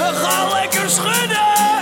We gaan lekker schudden!